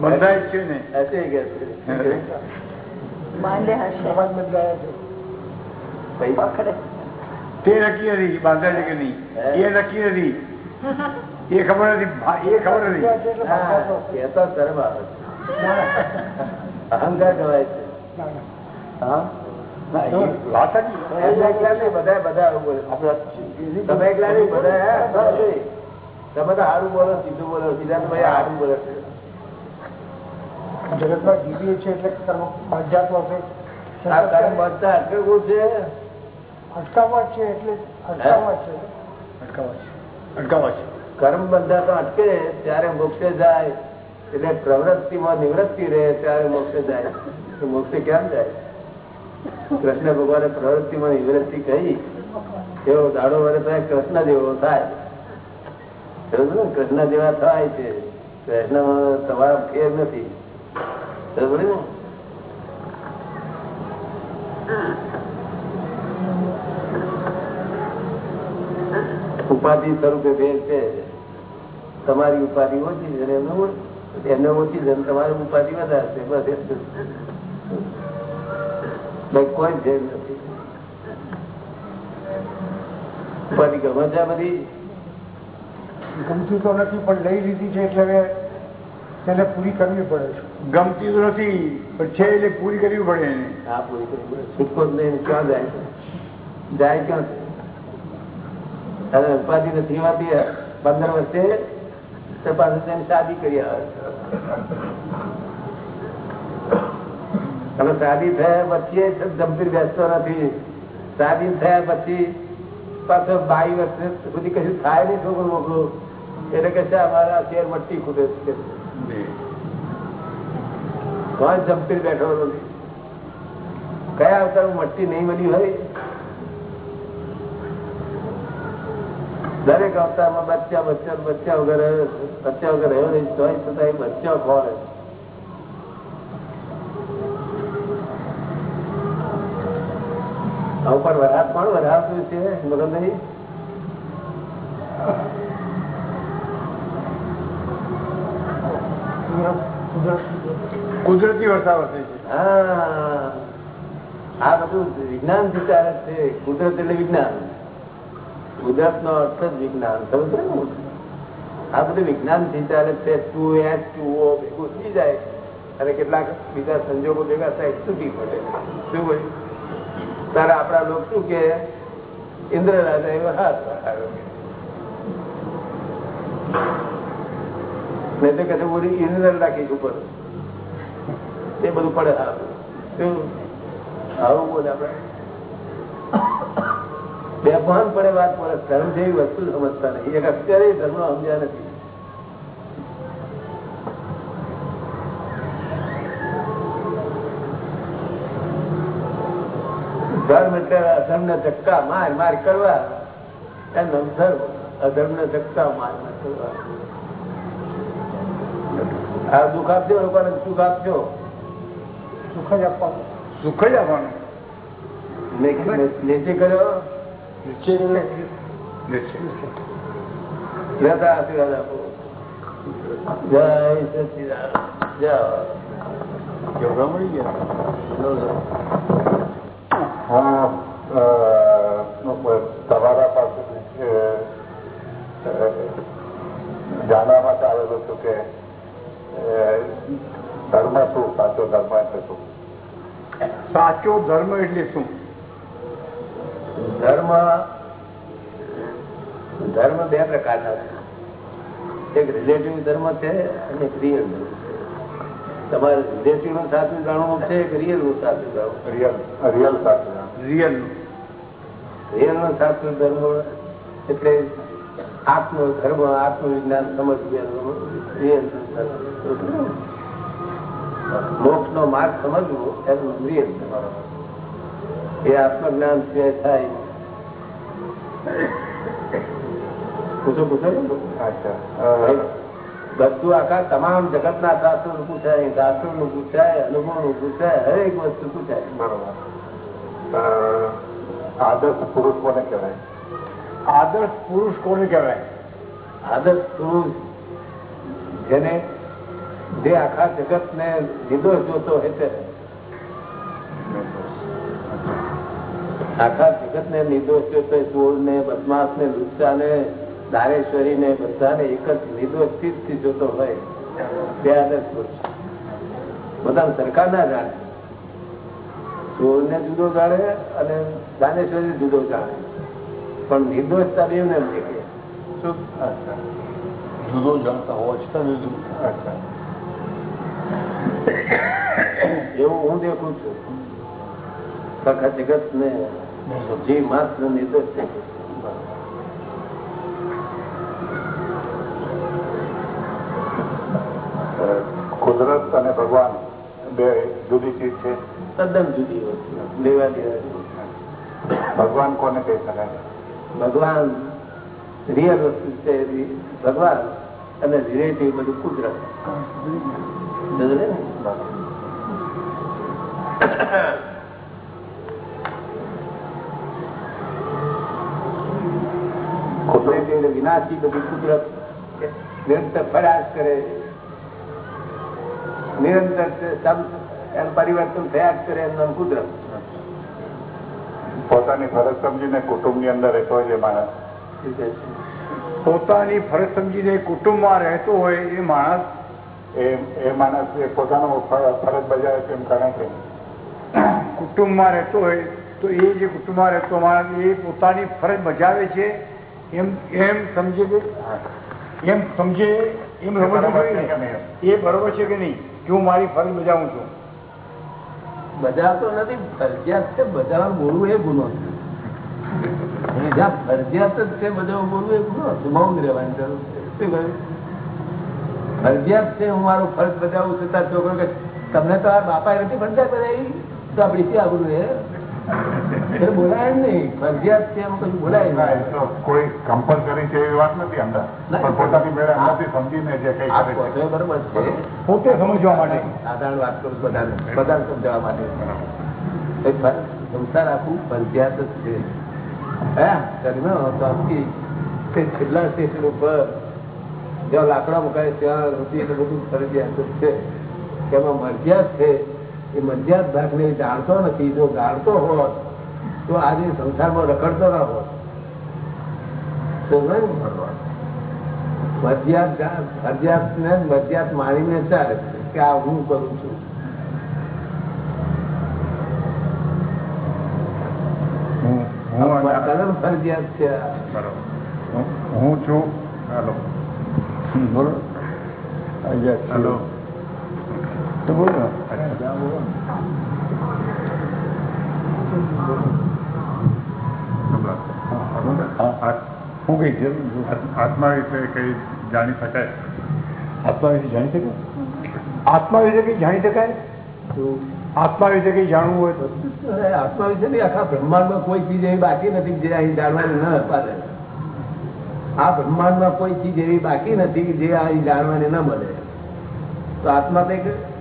[SPEAKER 6] બાંધાય
[SPEAKER 3] છે ને.
[SPEAKER 1] હશે.
[SPEAKER 4] બાંધે
[SPEAKER 1] પૈસા? ખરે
[SPEAKER 3] તે નક્કી નથી બાંધાય છે કે નહીં? એ નક્કી નથી. એ ખબર નથી એ ખબર નથી.
[SPEAKER 1] એ તો. અહંકાર કહેવાય છે. બધા બધા. તમે એકલા નહીં, બધા હે, બધા નહીં. તમે તો સારું બોલો સીધું બોલો સીધા ભાઈ સારું બોલે છે.
[SPEAKER 6] જગતમાં જીવીએ છે એટલે કર્મ તો હશે.
[SPEAKER 1] કર્મ બધા અટકવું છે?
[SPEAKER 6] અટકાવવા છે એટલે અટકાવવા છે.
[SPEAKER 3] અટકાવા છે. અટકાવા છે.
[SPEAKER 1] કર્મ બંધા તો અટકે ત્યારે મોક્ષે જાય. એટલે પ્રવૃત્તિમાં નિવૃત્તિ રહે ત્યારે મોક્ષે જાય. તો મોક્ષે કેમ જાય? કૃષ્ણ ભગવાને પ્રવૃત્તિમાં નિવૃત્તિ કહી એવો દાડો વરે તો કૃષ્ણ જેવો થાય? કૃષ્ણ જેવા થાય છે. કૃષ્ણ તમારા ફેર નથી. ને? ઉપાધિ સ્વરૂપે ભેદ છે. તમારી ઉપાધિ ઓછી છે એમને એમને ઓછી છે તમારી ઉપાધિ વધારે છે. બસ એટલું કોઈ ભેદ નથી. ઉપાધિ ગમે છે બધી
[SPEAKER 6] ગમતી તો નથી પણ લઈ લીધી છે એટલે હવે તેને પૂરી કરવી પડે છે.
[SPEAKER 3] ગમતી તો નથી પણ છે એટલે પૂરી કરવી પડે એને.
[SPEAKER 1] હા પૂરી કરવી પડે. છૂટકો જ નહીં ક્યાં જાય જાય ક્યાં અને ઉપાધિ નથી હોતી પંદર વર્ષે તો પાછું શાદી કરી આવે. શાદી થયા પછી ગંભીર બેસતો નથી. શાદી થયા પછી પાછો બાઈ વર્ષ સુધી કશું થાય નહીં છોકરું મોકલું. એટલે કે છે, અમારા શેર મટ્ટી ખૂટે છે. કોણ જંપીર બેઠો નથી. કયા અવતાર મટ્ટી નહીં બની હોય? દરેક અવતારમાં બચ્ચા બચ્ચા બચ્ચા વગર બચ્ચા વગર રહ્યો નહીં તો છતાં એ બચ્ચા ખોળે આવું ઉપર વરાત પણ વરાતું છે મગનભાઈ?
[SPEAKER 3] કુદરતી વરસાદ છે.
[SPEAKER 1] હા. આ બધું વિજ્ઞાન ચાલે છે કુદરત એટલે વિજ્ઞાન. કુદરત નો અર્થ જ વિજ્ઞાન સમજે ને? આ બધું વિજ્ઞાનથી ચાલે છે ટુ એચ ટુ ઓ ભેગું થઈ જાય. અને કેટલાક બીજા સંજોગો ભેગા થાય તૂટી પડે. શું હોય? ત્યારે આપણા લોકો શું કે? ઇન્દ્ર રાજા એવો હાથ. નહીં તો કદાચ બોલી ઇન્દ્ર રાખીશ ઉપર. એ બધું પડે સારું શું? આવું બોલે આપણે. બે ભાન પડે વાત પડે ધર્મ જેવી વસ્તુ સમજતા નહીં. એક અત્યારે ધર્મ સમજ્યા નથી. ધર્મ એટલે અધર્મ ને ધક્કા માર માર કરવા. એમ ધર્મ અધર્મ ને ધક્કા માર માર કરવા. આ દુઃખ આપજો લોકોને સુખ આપજો.
[SPEAKER 6] સુખ જ આપવાનું.
[SPEAKER 7] સુખ જ આપવાનું.
[SPEAKER 1] નીચે કર્યો? લેતા આશીર્વાદ આપો જય સચિદાન જય
[SPEAKER 3] કેવડા મળી ગયા
[SPEAKER 6] તમારા પાસે જાણવા માટે આવેલો છું કે ધર્મ શું સાચો ધર્મ એટલે શું
[SPEAKER 7] સાચો ધર્મ એટલે શું?
[SPEAKER 1] ધર્મ ધર્મ બે પ્રકારના છે. એક રિલેટિવ ધર્મ છે અને રિયલ ધર્મ તમારે રિલેટિવનું સાચું જાણવું છે એક રિયલનું સાચું જાણવું
[SPEAKER 6] રિયલ રિયલ સાચું
[SPEAKER 7] રિયલ
[SPEAKER 1] રિયલ નો સાચું ધર્મ એટલે આત્મ ધર્મ આત્મવિજ્ઞાન સમજવું રિયલ મોક્ષ નો માર્ગ સમજવો એનું રિયલ એ આત્મજ્ઞાન સિવાય થાય. પૂછો પૂછો. બધું આખા તમામ જગત ના શાસ્ત્રો નું પૂછાય શાસ્ત્રો નું પૂછાય અનુભવનું પૂછાય હરેક વસ્તુ પૂછાય
[SPEAKER 6] બરોબર. આદર્શ પુરુષ કોને કહેવાય?
[SPEAKER 7] આદર્શ પુરુષ કોને કહેવાય?
[SPEAKER 1] આદર્શ પુરુષ જેને જે આખા જગત ને નિર્દોષ જોતો હોય છે આખા જગત ને નિર્દોષ હોય ને બદમાશ ને લુચ્ચા ને ધારેશ્વરી ને બધાને એક જ નિર્દોષથી જોતો હોય આદર્શ પુરુષ બધા સરકાર ના જાણે ચોર ને જુદો જાણે અને દાનેશ્વરી જુદો જાણે પણ નિર્દોષતા બે ને દેખે.
[SPEAKER 3] જુદો જાણતા હોવા છતાં
[SPEAKER 1] એવું હું દેખું છું. આખા જગત ને જે માત્ર નિર્દોષ છે.
[SPEAKER 6] કુદરત અને ભગવાન બે જુદી ચીજ છે.
[SPEAKER 1] તદ્દન જુદી લેવા દેવા
[SPEAKER 6] ભગવાન કોને કહી શકાય?
[SPEAKER 1] ભગવાન રિયલ વસ્તુ છે ભગવાન અને રિલેટિવ બધું કુદરત. ને? એટલે વિનાશી બધી કુદરત નિરંતર ફરાશ કરે નિરંતર એમ પરિવર્તન થયા જ કરે એમ કુદરત.
[SPEAKER 6] પોતાની ફરજ સમજીને કુટુંબની અંદર રહેતો હોય માણસ.
[SPEAKER 7] પોતાની ફરજ સમજીને કુટુંબમાં રહેતો હોય એ માણસ.
[SPEAKER 6] એ એ માણસ એ પોતાનો ફરજ બજાવે છે એમ ગણે છે.
[SPEAKER 7] કુટુંબમાં રહેતો હોય તો એ જે કુટુંબમાં રહેતો માણસ એ પોતાની ફરજ બજાવે છે. એમ એમ સમજે કે એમ સમજે એમ સમજવું? એ બરોબર છે કે નહીં? કે હું મારી ફરજ બજાવું છું?
[SPEAKER 1] બજાવતો નથી ફરજિયાત છે બજાવવા બોલવું એ ગુનો છે. જ્યાં ફરજિયાત જ છે બજાવવું બોલવું એ ગુનો છે. મૌન રહેવાની જરૂર છે. ફરજિયાત છે હું મારું ફરજ બજાવું છું. તાર છોકરો કે તમને તો આ બાપા નથી ફરજિયાત બજાવી તો આપડી શું આવું એટલે બોલાય નહીં. ફરજિયાત છે એમ કશું બોલાય
[SPEAKER 6] ના, એ
[SPEAKER 1] નહીં
[SPEAKER 6] તો કોઈ કમ્પલસરી છે એવી વાત નથી અંદર. પણ પોતાની મેળે એમનાથી સમજીને જે કઈ કરે છે.
[SPEAKER 1] બરોબર છે.
[SPEAKER 7] પોતે સમજવા માટે.
[SPEAKER 1] સાધારણ વાત કરું બધાને. બધાને સમજાવવા માટે. સંસાર આખું ફરજિયાત જ છે. હે? કર્મ તો આખી તે છેલ્લા સ્ટેશન ઉપર જ્યાં લાકડા મુકાય ત્યાં રૂપિયા બધું ફરજિયાત જ છે. તેમાં મરજિયાત છે એ મરજિયાત ભાગને જાણતો નથી જો જાણતો હોત તો આજે સંસારમાં રખડતો ના હોત. તો ને? મરજિયાત જા- ફરજિયાત ને મરજિયાત માનીને ચાલે છે કે આ હું કરું છું.
[SPEAKER 6] હું
[SPEAKER 1] ફરજિયાત છે
[SPEAKER 6] બરોબર. હું- હું છું. હાલો.
[SPEAKER 3] બોલો.
[SPEAKER 6] હાલો.
[SPEAKER 3] તો બોલો. હા. હું કઈ જરૂર
[SPEAKER 6] આત્મા વિશે કઈ જાણી શકાય?
[SPEAKER 3] આત્મા વિશે જાણી શકે
[SPEAKER 7] આત્મા વિશે કઈ જાણી શકાય? આત્મા વિશે કઈ જાણવું હોય તો.
[SPEAKER 1] આત્મા વિશે નહીં, આખા બ્રહ્માંડમાં કોઈ ચીજ એવી બાકી નથી જે અહીં જાણવાની ન પાડે. આ બ્રહ્માંડમાં કોઈ ચીજ એવી બાકી નથી જે અહીં જાણવાની ન મળે. તો આત્મા એક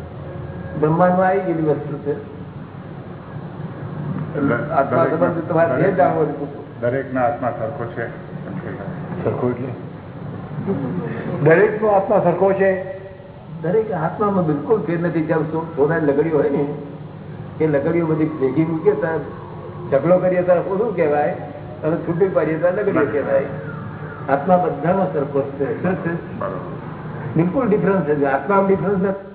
[SPEAKER 1] બ્રહ્માંડમાં આવી ગયેલી વસ્તુ છે. આત્મા સંબંધ તમારે જે જાણવું હોય તે પૂછો.
[SPEAKER 8] દરેક ના આત્મા સરખો છે.
[SPEAKER 3] સરખો એટલે? દરેકનો આત્મા સરખો છે.
[SPEAKER 1] દરેક આત્મામાં બિલકુલ ફેર નથી. જેમ સોના લગડીઓ હોય ને એ લગડીઓ બધી ભેગી મૂકીએ તાર ઝઘડો કરીએ ત્યારે શું કહેવાય અને છૂટી પાડીએ ત્યારે લગડીઓ કહેવાય. આત્મા બધામાં સરખો છે. બિલકુલ ડિફરન્સ છે. આત્મામાં ડિફરન્સ નથી.